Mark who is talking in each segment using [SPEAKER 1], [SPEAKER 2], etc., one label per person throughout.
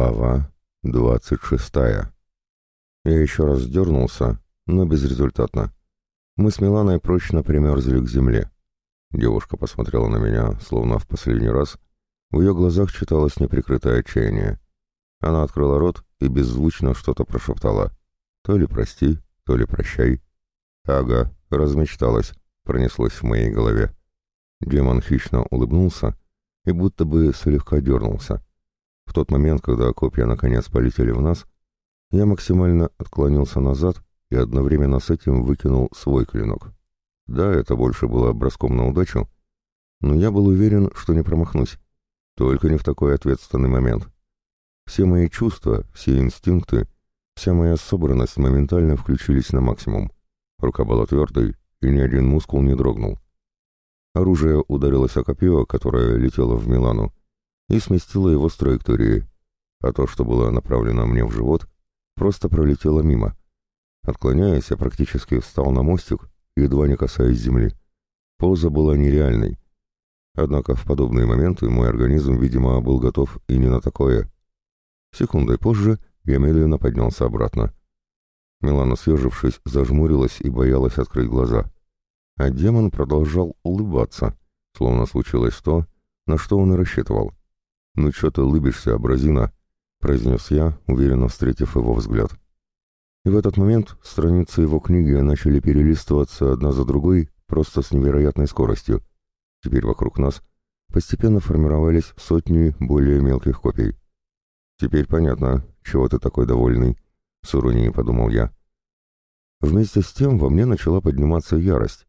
[SPEAKER 1] Глава 26. Я еще раз дернулся, но безрезультатно. Мы с Миланой прочно примерзли к земле. Девушка посмотрела на меня, словно в последний раз. В ее глазах читалось неприкрытое отчаяние. Она открыла рот и беззвучно что-то прошептала. То ли прости, то ли прощай. Ага, размечталась, пронеслось в моей голове. Демон хищно улыбнулся и будто бы слегка дернулся. В тот момент, когда копья наконец полетели в нас, я максимально отклонился назад и одновременно с этим выкинул свой клинок. Да, это больше было броском на удачу, но я был уверен, что не промахнусь. Только не в такой ответственный момент. Все мои чувства, все инстинкты, вся моя собранность моментально включились на максимум. Рука была твердой, и ни один мускул не дрогнул. Оружие ударилось о копье, которое летело в Милану, и сместила его с траектории, а то, что было направлено мне в живот, просто пролетело мимо. Отклоняясь, я практически встал на мостик, едва не касаясь земли. Поза была нереальной. Однако в подобные моменты мой организм, видимо, был готов и не на такое. Секундой позже я медленно поднялся обратно. Милана, съежившись, зажмурилась и боялась открыть глаза. А демон продолжал улыбаться, словно случилось то, на что он и рассчитывал. «Ну что ты улыбишься, абразина?» — произнес я, уверенно встретив его взгляд. И в этот момент страницы его книги начали перелистываться одна за другой просто с невероятной скоростью. Теперь вокруг нас постепенно формировались сотни более мелких копий. «Теперь понятно, чего ты такой довольный», — с уронией подумал я. Вместе с тем во мне начала подниматься ярость.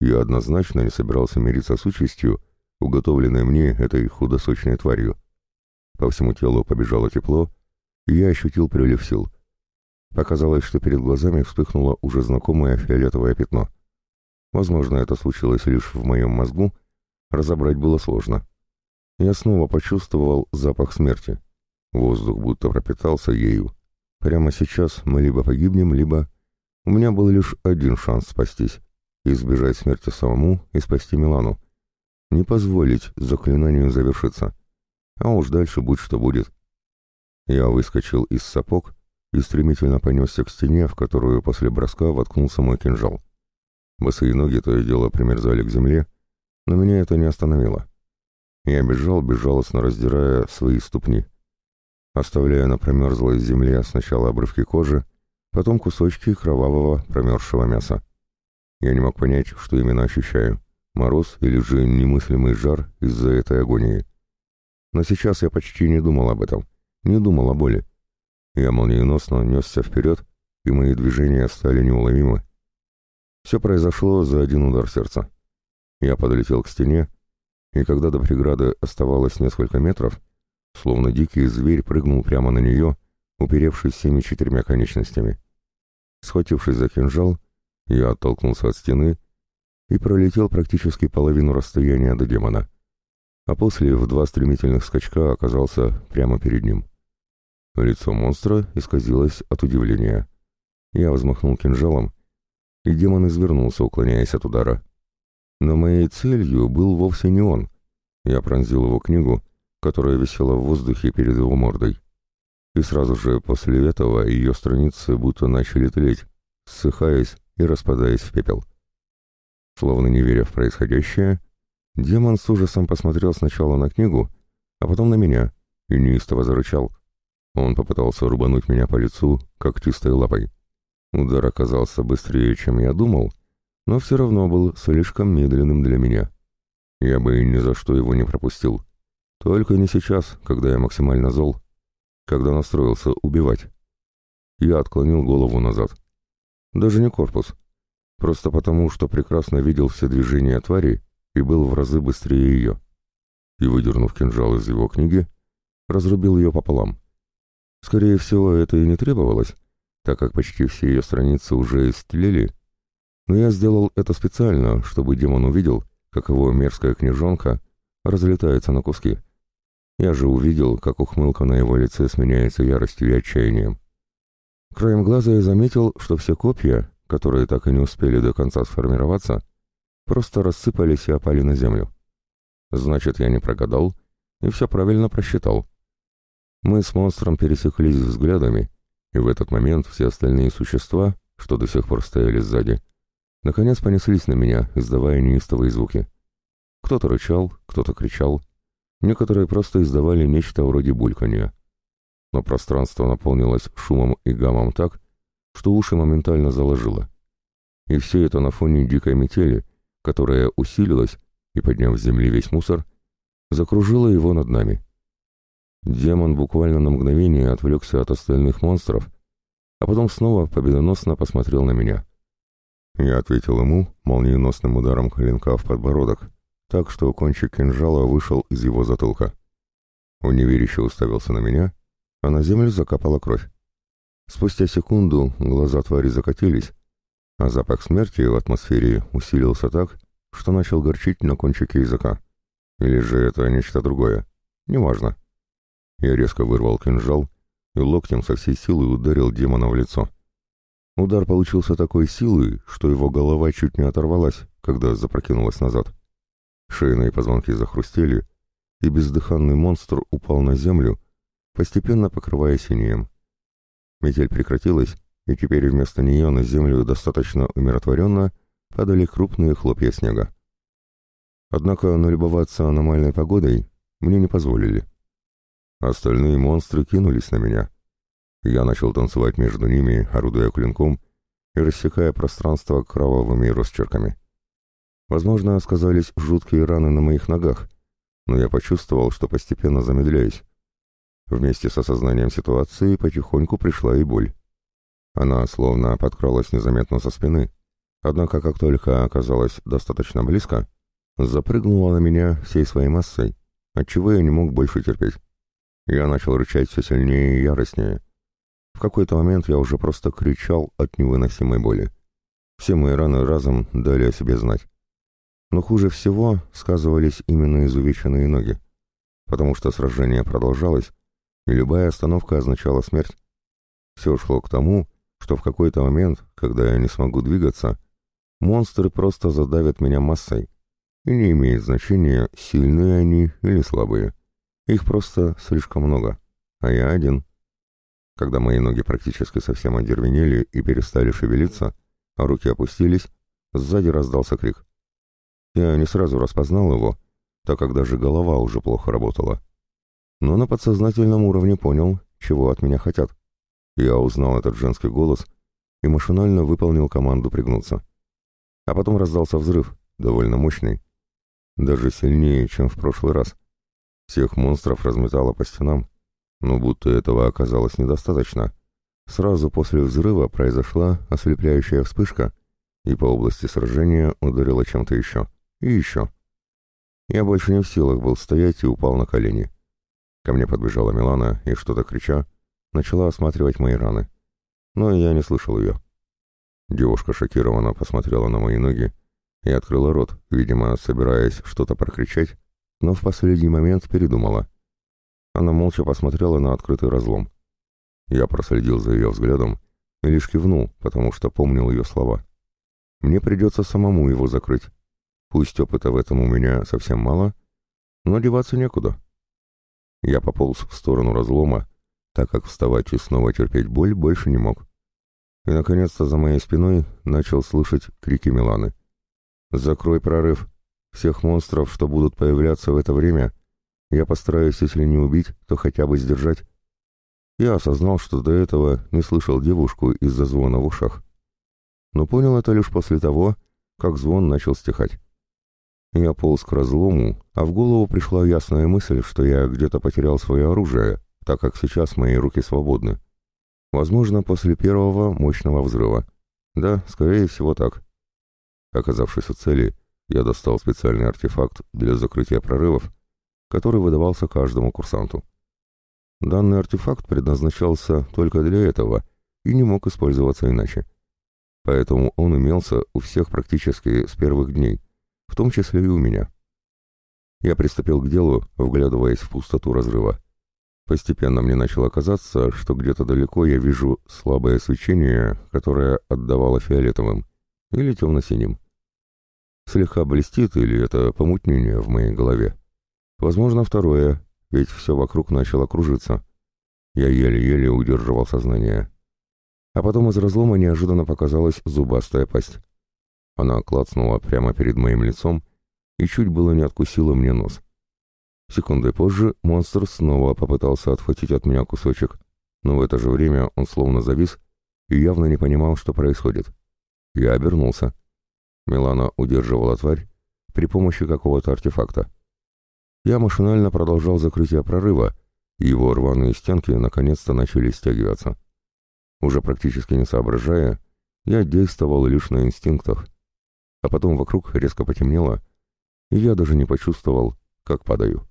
[SPEAKER 1] Я однозначно не собирался мириться с участью, уготовленной мне этой худосочной тварью. По всему телу побежало тепло, и я ощутил прилив сил. Показалось, что перед глазами вспыхнуло уже знакомое фиолетовое пятно. Возможно, это случилось лишь в моем мозгу, разобрать было сложно. Я снова почувствовал запах смерти. Воздух будто пропитался ею. Прямо сейчас мы либо погибнем, либо... У меня был лишь один шанс спастись. Избежать смерти самому и спасти Милану. Не позволить заклинанию завершиться а уж дальше будь что будет. Я выскочил из сапог и стремительно понесся к стене, в которую после броска воткнулся мой кинжал. Босые ноги то и дело примерзали к земле, но меня это не остановило. Я бежал, безжалостно раздирая свои ступни, оставляя на промерзлой земле сначала обрывки кожи, потом кусочки кровавого промерзшего мяса. Я не мог понять, что именно ощущаю — мороз или же немыслимый жар из-за этой агонии — но сейчас я почти не думал об этом, не думал о боли. Я молниеносно несся вперед, и мои движения стали неуловимы. Все произошло за один удар сердца. Я подлетел к стене, и когда до преграды оставалось несколько метров, словно дикий зверь прыгнул прямо на нее, уперевшись всеми четырьмя конечностями. Схватившись за кинжал, я оттолкнулся от стены и пролетел практически половину расстояния до демона а после в два стремительных скачка оказался прямо перед ним. Лицо монстра исказилось от удивления. Я взмахнул кинжалом, и демон извернулся, уклоняясь от удара. Но моей целью был вовсе не он. Я пронзил его книгу, которая висела в воздухе перед его мордой. И сразу же после этого ее страницы будто начали тлеть, ссыхаясь и распадаясь в пепел. Словно не веря в происходящее, Демон с ужасом посмотрел сначала на книгу, а потом на меня, и неистово зарычал. Он попытался рубануть меня по лицу, как чистой лапой. Удар оказался быстрее, чем я думал, но все равно был слишком медленным для меня. Я бы и ни за что его не пропустил. Только не сейчас, когда я максимально зол, когда настроился убивать. Я отклонил голову назад. Даже не корпус. Просто потому, что прекрасно видел все движения твари и был в разы быстрее ее. И, выдернув кинжал из его книги, разрубил ее пополам. Скорее всего, это и не требовалось, так как почти все ее страницы уже истлели, но я сделал это специально, чтобы демон увидел, как его мерзкая книжонка разлетается на куски. Я же увидел, как ухмылка на его лице сменяется яростью и отчаянием. Краем глаза я заметил, что все копья, которые так и не успели до конца сформироваться, просто рассыпались и опали на землю. Значит, я не прогадал и все правильно просчитал. Мы с монстром пересеклись взглядами, и в этот момент все остальные существа, что до сих пор стояли сзади, наконец понеслись на меня, издавая неистовые звуки. Кто-то рычал, кто-то кричал, некоторые просто издавали нечто вроде бульканья. Но пространство наполнилось шумом и гамом так, что уши моментально заложило. И все это на фоне дикой метели, которая усилилась и, подняв с земли весь мусор, закружила его над нами. Демон буквально на мгновение отвлекся от остальных монстров, а потом снова победоносно посмотрел на меня. Я ответил ему молниеносным ударом клинка в подбородок, так что кончик кинжала вышел из его затылка. Он неверяще уставился на меня, а на землю закапала кровь. Спустя секунду глаза твари закатились, а запах смерти в атмосфере усилился так, что начал горчить на кончике языка. Или же это нечто другое? Неважно. Я резко вырвал кинжал и локтем со всей силы ударил демона в лицо. Удар получился такой силы, что его голова чуть не оторвалась, когда запрокинулась назад. Шейные позвонки захрустели, и бездыханный монстр упал на землю, постепенно покрывая синеем. Метель прекратилась, и теперь вместо нее на землю достаточно умиротворенно падали крупные хлопья снега. Однако налюбоваться аномальной погодой мне не позволили. Остальные монстры кинулись на меня. Я начал танцевать между ними, орудуя клинком и рассекая пространство кровавыми росчерками. Возможно, сказались жуткие раны на моих ногах, но я почувствовал, что постепенно замедляюсь. Вместе с осознанием ситуации потихоньку пришла и боль. Она словно подкралась незаметно со спины, однако как только оказалась достаточно близко, запрыгнула на меня всей своей массой, отчего я не мог больше терпеть. Я начал рычать все сильнее и яростнее. В какой-то момент я уже просто кричал от невыносимой боли. Все мои раны разом дали о себе знать. Но хуже всего сказывались именно изувеченные ноги, потому что сражение продолжалось, и любая остановка означала смерть. Все шло к тому, что в какой-то момент, когда я не смогу двигаться, монстры просто задавят меня массой, и не имеет значения, сильные они или слабые. Их просто слишком много, а я один. Когда мои ноги практически совсем одервенели и перестали шевелиться, а руки опустились, сзади раздался крик. Я не сразу распознал его, так как даже голова уже плохо работала. Но на подсознательном уровне понял, чего от меня хотят. Я узнал этот женский голос и машинально выполнил команду пригнуться. А потом раздался взрыв, довольно мощный. Даже сильнее, чем в прошлый раз. Всех монстров разметало по стенам. Но будто этого оказалось недостаточно. Сразу после взрыва произошла ослепляющая вспышка, и по области сражения ударило чем-то еще. И еще. Я больше не в силах был стоять и упал на колени. Ко мне подбежала Милана и, что-то крича, начала осматривать мои раны. Но я не слышал ее. Девушка шокированно посмотрела на мои ноги и открыла рот, видимо, собираясь что-то прокричать, но в последний момент передумала. Она молча посмотрела на открытый разлом. Я проследил за ее взглядом и лишь кивнул, потому что помнил ее слова. «Мне придется самому его закрыть. Пусть опыта в этом у меня совсем мало, но деваться некуда». Я пополз в сторону разлома, так как вставать и снова терпеть боль больше не мог. И, наконец-то, за моей спиной начал слышать крики Миланы. «Закрой прорыв! Всех монстров, что будут появляться в это время, я постараюсь, если не убить, то хотя бы сдержать». Я осознал, что до этого не слышал девушку из-за звона в ушах. Но понял это лишь после того, как звон начал стихать. Я полз к разлому, а в голову пришла ясная мысль, что я где-то потерял свое оружие, так как сейчас мои руки свободны. Возможно, после первого мощного взрыва. Да, скорее всего так. Оказавшись у цели, я достал специальный артефакт для закрытия прорывов, который выдавался каждому курсанту. Данный артефакт предназначался только для этого и не мог использоваться иначе. Поэтому он имелся у всех практически с первых дней, в том числе и у меня. Я приступил к делу, вглядываясь в пустоту разрыва. Постепенно мне начало казаться, что где-то далеко я вижу слабое свечение, которое отдавало фиолетовым или темно-синим. Слегка блестит или это помутнение в моей голове. Возможно, второе, ведь все вокруг начало кружиться. Я еле-еле удерживал сознание. А потом из разлома неожиданно показалась зубастая пасть. Она клацнула прямо перед моим лицом и чуть было не откусила мне нос. Секунды позже монстр снова попытался отхватить от меня кусочек, но в это же время он словно завис и явно не понимал, что происходит. Я обернулся. Милана удерживала тварь при помощи какого-то артефакта. Я машинально продолжал закрытие прорыва, и его рваные стенки наконец-то начали стягиваться. Уже практически не соображая, я действовал лишь на инстинктах. А потом вокруг резко потемнело, и я даже не почувствовал, как падаю.